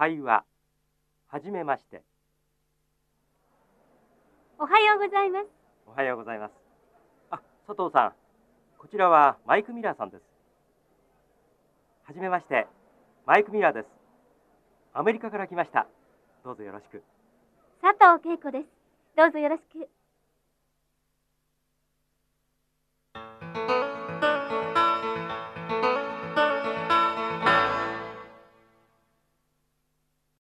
会話はじめまして。おはようございます。おはようございます。あ佐藤さん。こちらはマイク・ミラーさんです。はじめまして。マイク・ミラーです。アメリカから来ました。どうぞよろしく。佐藤恵子です。どうぞよろしく。